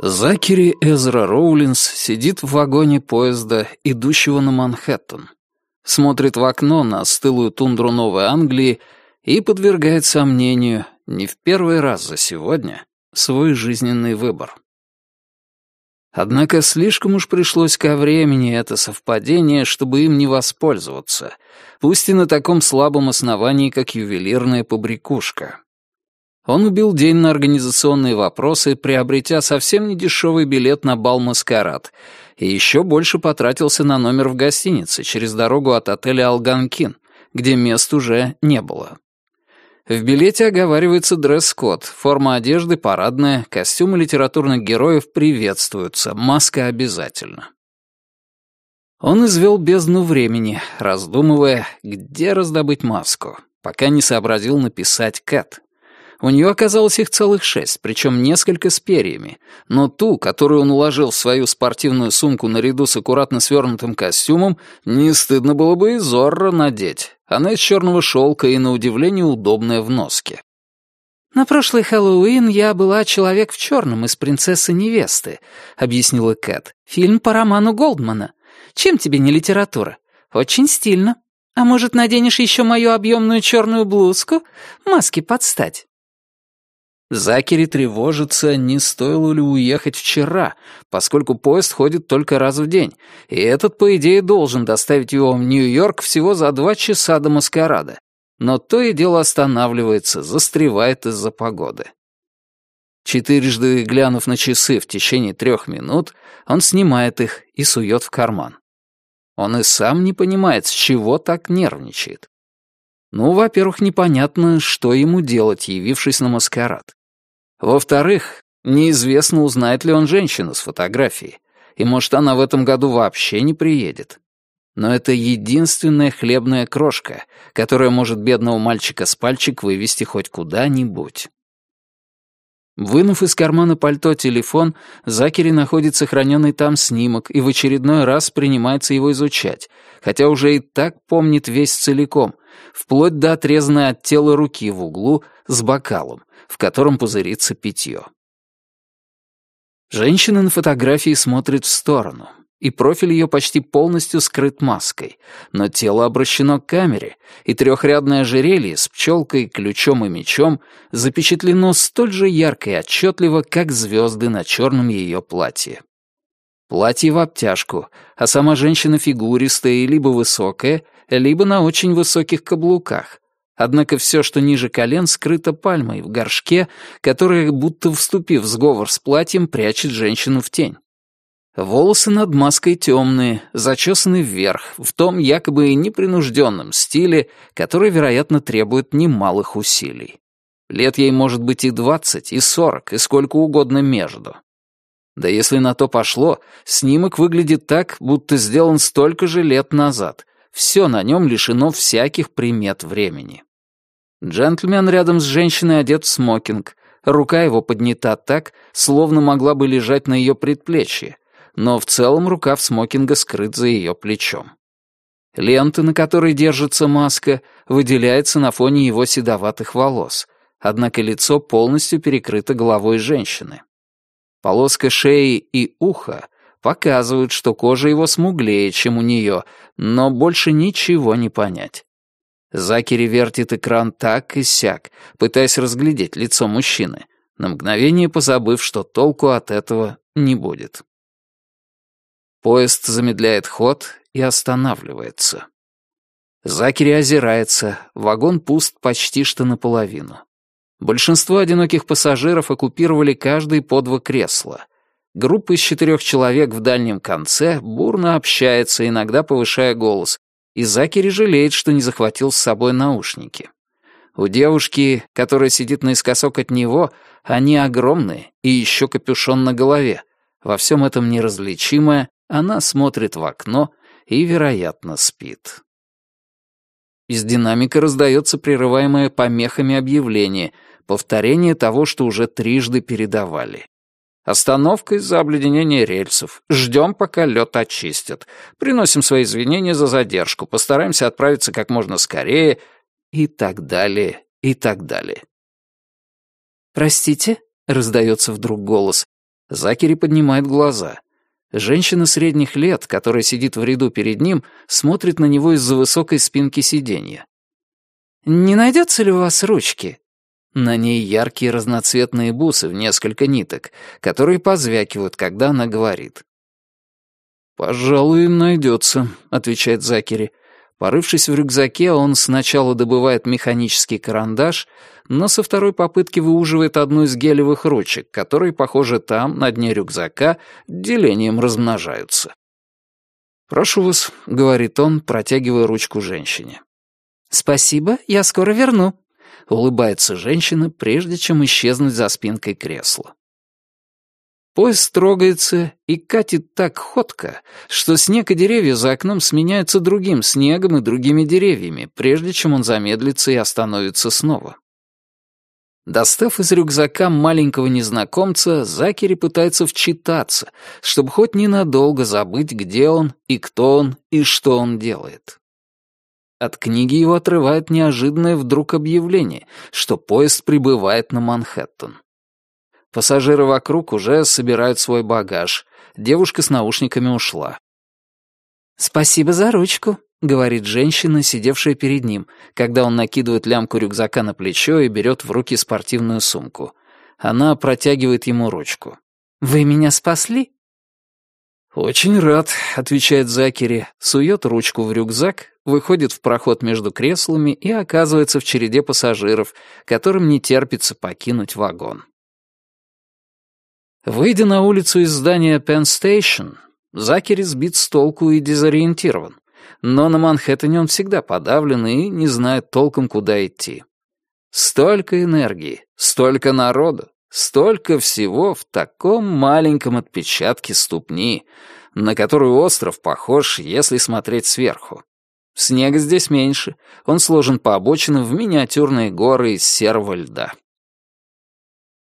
Закери Эзра Роулинс сидит в вагоне поезда, идущего на Манхэттен. Смотрит в окно на стылую тундру Новой Англии и подвергает сомнению, не в первый раз за сегодня, свой жизненный выбор. Однако слишком уж пришлось ко времени это совпадение, чтобы им не воспользоваться, пусть и на таком слабом основании, как ювелирная побрякушка. Он убил день на организационные вопросы, приобретя совсем недешевый билет на бал-маскарад, и еще больше потратился на номер в гостинице через дорогу от отеля «Алганкин», где мест уже не было. В билете оговаривается дресс-код, форма одежды парадная, костюмы литературных героев приветствуются, маска обязательно. Он извел бездну времени, раздумывая, где раздобыть маску, пока не сообразил написать «Кэт». У нее оказалось их целых шесть, причем несколько с перьями, но ту, которую он уложил в свою спортивную сумку наряду с аккуратно свернутым костюмом, не стыдно было бы и Зорро надеть. Она из черного шелка и, на удивление, удобная в носке. «На прошлый Хэллоуин я была человек в черном из «Принцессы невесты», — объяснила Кэт. «Фильм по роману Голдмана. Чем тебе не литература? Очень стильно. А может, наденешь еще мою объемную черную блузку? Маски подстать». Закери тревожится, не стоило ли уехать вчера, поскольку поезд ходит только раз в день, и этот, по идее, должен доставить его в Нью-Йорк всего за два часа до маскарада. Но то и дело останавливается, застревает из-за погоды. Четырежды глянув на часы в течение трех минут, он снимает их и сует в карман. Он и сам не понимает, с чего так нервничает. Ну, во-первых, непонятно, что ему делать, явившись на маскарад. Во-вторых, неизвестно, узнает ли он женщину с фотографией, и, может, она в этом году вообще не приедет. Но это единственная хлебная крошка, которая может бедного мальчика с пальчик вывести хоть куда-нибудь. Вынув из кармана пальто телефон, Закери находит сохраненный там снимок и в очередной раз принимается его изучать, хотя уже и так помнит весь целиком, вплоть до отрезанной от тела руки в углу с бокалом, в котором пузырится питье. Женщина на фотографии смотрит в сторону, и профиль ее почти полностью скрыт маской, но тело обращено к камере, и трехрядное ожерелье с пчелкой, ключом и мечом запечатлено столь же ярко и отчетливо, как звезды на черном ее платье. Платье в обтяжку, а сама женщина фигуристая и либо высокая, либо на очень высоких каблуках, Однако все, что ниже колен, скрыто пальмой в горшке, которая, будто вступив в сговор с платьем, прячет женщину в тень. Волосы над маской темные, зачесаны вверх, в том якобы непринужденном стиле, который, вероятно, требует немалых усилий. Лет ей может быть и двадцать, и сорок, и сколько угодно между. Да если на то пошло, снимок выглядит так, будто сделан столько же лет назад. Все на нем лишено всяких примет времени. Джентльмен рядом с женщиной одет в смокинг. Рука его поднята так, словно могла бы лежать на ее предплечье, но в целом рукав смокинга скрыт за ее плечом. Лента, на которой держится маска, выделяется на фоне его седоватых волос, однако лицо полностью перекрыто головой женщины. Полоска шеи и уха показывают, что кожа его смуглее, чем у нее, но больше ничего не понять. Закери вертит экран так и сяк, пытаясь разглядеть лицо мужчины, на мгновение позабыв, что толку от этого не будет. Поезд замедляет ход и останавливается. Закери озирается, вагон пуст почти что наполовину. Большинство одиноких пассажиров оккупировали каждый по два кресла. Группа из четырех человек в дальнем конце бурно общается, иногда повышая голос, и Закери жалеет, что не захватил с собой наушники. У девушки, которая сидит наискосок от него, они огромные и еще капюшон на голове. Во всем этом неразличимое, она смотрит в окно и, вероятно, спит. Из динамика раздается прерываемое помехами объявление, повторение того, что уже трижды передавали. Остановка из-за обледенения рельсов. Ждем, пока лед очистят. Приносим свои извинения за задержку. Постараемся отправиться как можно скорее. И так далее, и так далее. «Простите?» — раздается вдруг голос. Закери поднимает глаза. Женщина средних лет, которая сидит в ряду перед ним, смотрит на него из-за высокой спинки сиденья. «Не найдется ли у вас ручки?» На ней яркие разноцветные бусы в несколько ниток, которые позвякивают, когда она говорит. «Пожалуй, найдется», — отвечает Закери. Порывшись в рюкзаке, он сначала добывает механический карандаш, но со второй попытки выуживает одну из гелевых ручек, которые, похоже, там, на дне рюкзака, делением размножаются. «Прошу вас», — говорит он, протягивая ручку женщине. «Спасибо, я скоро верну», — улыбается женщина, прежде чем исчезнуть за спинкой кресла. Поезд трогается и катит так ходко, что снег и деревья за окном сменяются другим снегом и другими деревьями, прежде чем он замедлится и остановится снова. Достав из рюкзака маленького незнакомца, Закери пытается вчитаться, чтобы хоть ненадолго забыть, где он и кто он и что он делает. От книги его отрывает неожиданное вдруг объявление, что поезд прибывает на Манхэттен. Пассажиры вокруг уже собирают свой багаж. Девушка с наушниками ушла. «Спасибо за ручку», — говорит женщина, сидевшая перед ним, когда он накидывает лямку рюкзака на плечо и берет в руки спортивную сумку. Она протягивает ему ручку. «Вы меня спасли?» «Очень рад», — отвечает Закери, сует ручку в рюкзак, выходит в проход между креслами и оказывается в череде пассажиров, которым не терпится покинуть вагон. Выйдя на улицу из здания Penn Station, Закери сбит с толку и дезориентирован, но на Манхэттене он всегда подавлен и не знает толком, куда идти. Столько энергии, столько народу, столько всего в таком маленьком отпечатке ступни, на которую остров похож, если смотреть сверху. Снега здесь меньше, он сложен по обочинам в миниатюрные горы из серого льда.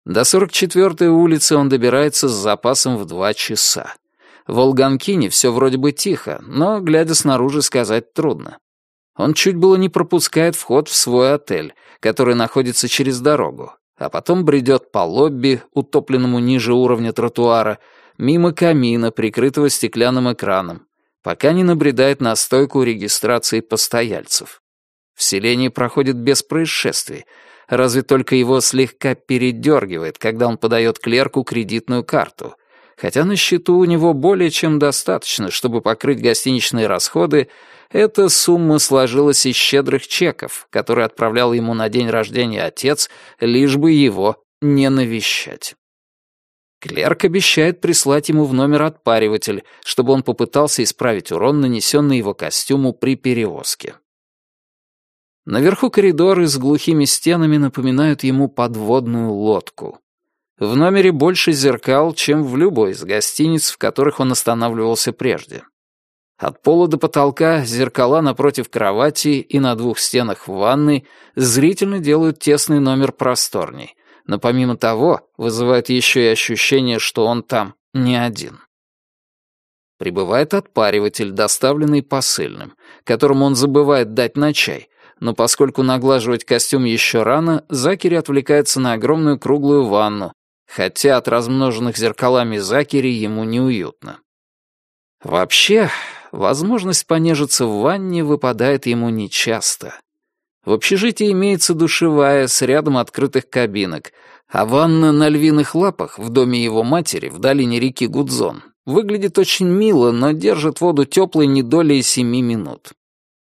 До 44-й улицы он добирается с запасом в два часа. В Волганкине все вроде бы тихо, но, глядя снаружи, сказать трудно. Он чуть было не пропускает вход в свой отель, который находится через дорогу, а потом бредет по лобби, утопленному ниже уровня тротуара, мимо камина, прикрытого стеклянным экраном, пока не набредает на стойку регистрации постояльцев. Вселение проходит без происшествий, разве только его слегка передергивает, когда он подает клерку кредитную карту, хотя на счету у него более чем достаточно, чтобы покрыть гостиничные расходы, эта сумма сложилась из щедрых чеков, которые отправлял ему на день рождения отец, лишь бы его не навещать. Клерк обещает прислать ему в номер отпариватель, чтобы он попытался исправить урон, нанесенный его костюму при перевозке. Наверху коридоры с глухими стенами напоминают ему подводную лодку. В номере больше зеркал, чем в любой из гостиниц, в которых он останавливался прежде. От пола до потолка зеркала напротив кровати и на двух стенах в ванной зрительно делают тесный номер просторней, но помимо того вызывает еще и ощущение, что он там не один. Прибывает отпариватель, доставленный посыльным, которому он забывает дать на чай, но поскольку наглаживать костюм еще рано, Закери отвлекается на огромную круглую ванну, хотя от размноженных зеркалами Закери ему неуютно. Вообще, возможность понежиться в ванне выпадает ему нечасто. В общежитии имеется душевая с рядом открытых кабинок, а ванна на львиных лапах в доме его матери в долине реки Гудзон выглядит очень мило, но держит воду теплой не долей семи минут.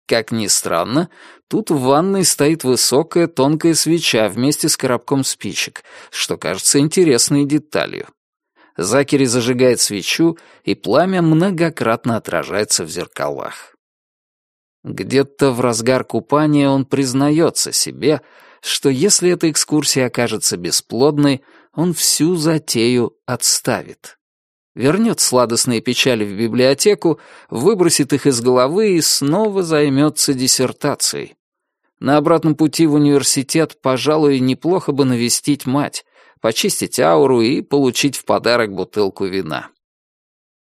Как ни странно, тут в ванной стоит высокая тонкая свеча вместе с коробком спичек, что кажется интересной деталью. Закери зажигает свечу, и пламя многократно отражается в зеркалах. Где-то в разгар купания он признается себе, что если эта экскурсия окажется бесплодной, он всю затею отставит вернет сладостные печали в библиотеку, выбросит их из головы и снова займется диссертацией. На обратном пути в университет, пожалуй, неплохо бы навестить мать, почистить ауру и получить в подарок бутылку вина.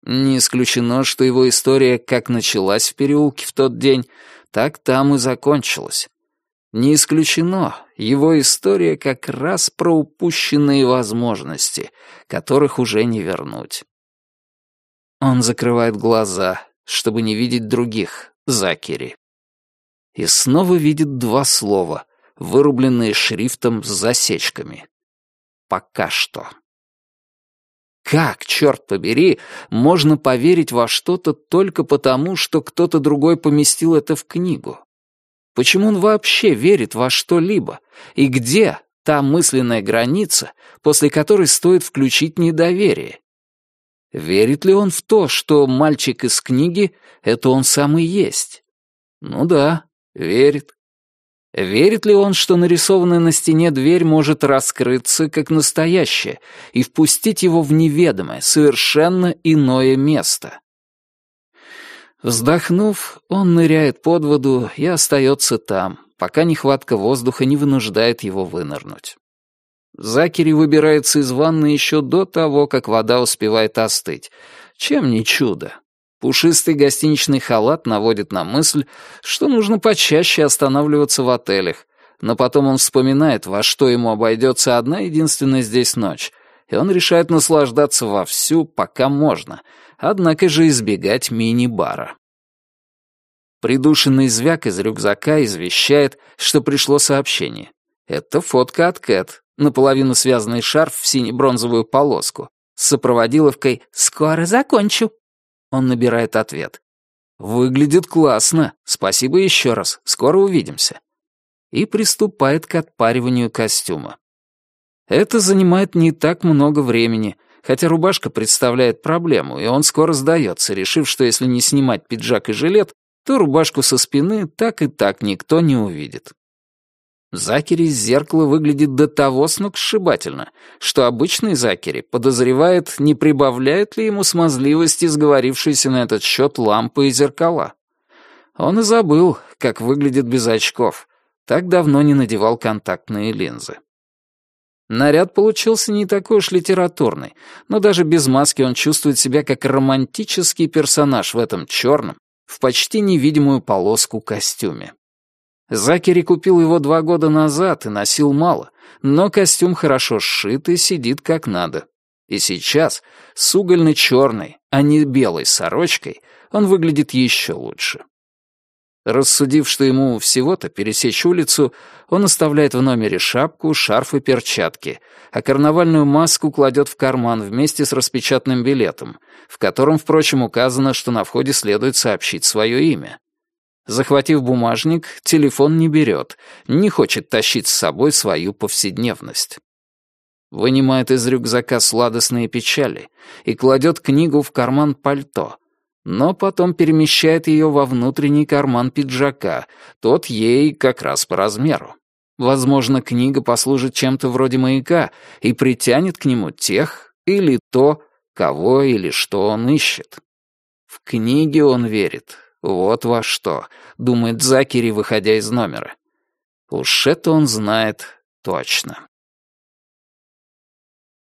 Не исключено, что его история как началась в переулке в тот день, так там и закончилась. Не исключено, его история как раз про упущенные возможности, которых уже не вернуть. Он закрывает глаза, чтобы не видеть других, Закери. И снова видит два слова, вырубленные шрифтом с засечками. Пока что. Как, черт побери, можно поверить во что-то только потому, что кто-то другой поместил это в книгу? Почему он вообще верит во что-либо? И где та мысленная граница, после которой стоит включить недоверие? Верит ли он в то, что мальчик из книги — это он сам и есть? Ну да, верит. Верит ли он, что нарисованная на стене дверь может раскрыться как настоящая и впустить его в неведомое, совершенно иное место? Вздохнув, он ныряет под воду и остается там, пока нехватка воздуха не вынуждает его вынырнуть. Закери выбирается из ванны еще до того, как вода успевает остыть. Чем не чудо? Пушистый гостиничный халат наводит на мысль, что нужно почаще останавливаться в отелях, но потом он вспоминает, во что ему обойдется одна единственная здесь ночь, и он решает наслаждаться вовсю, пока можно, однако же избегать мини-бара. Придушенный звяк из рюкзака извещает, что пришло сообщение. Это фотка от Кэт, наполовину связанный шарф в сине-бронзовую полоску, с сопроводиловкой «Скоро закончу». Он набирает ответ. «Выглядит классно. Спасибо еще раз. Скоро увидимся». И приступает к отпариванию костюма. Это занимает не так много времени, хотя рубашка представляет проблему, и он скоро сдается, решив, что если не снимать пиджак и жилет, то рубашку со спины так и так никто не увидит. Закери из зеркала выглядит до того сногсшибательно, что обычный Закери подозревает, не прибавляет ли ему смазливости сговорившиеся на этот счет лампы и зеркала. Он и забыл, как выглядит без очков. Так давно не надевал контактные линзы. Наряд получился не такой уж литературный, но даже без маски он чувствует себя как романтический персонаж в этом черном, в почти невидимую полоску костюме. Закери купил его два года назад и носил мало, но костюм хорошо сшит и сидит как надо. И сейчас, с угольно-черной, а не белой сорочкой, он выглядит еще лучше. Рассудив, что ему всего-то пересечь улицу, он оставляет в номере шапку, шарф и перчатки, а карнавальную маску кладет в карман вместе с распечатанным билетом, в котором, впрочем, указано, что на входе следует сообщить свое имя. Захватив бумажник, телефон не берет, не хочет тащить с собой свою повседневность. Вынимает из рюкзака сладостные печали и кладет книгу в карман пальто, но потом перемещает ее во внутренний карман пиджака, тот ей как раз по размеру. Возможно, книга послужит чем-то вроде маяка и притянет к нему тех или то, кого или что он ищет. В книге он верит, вот во что, думает Закери, выходя из номера. Уж это он знает точно.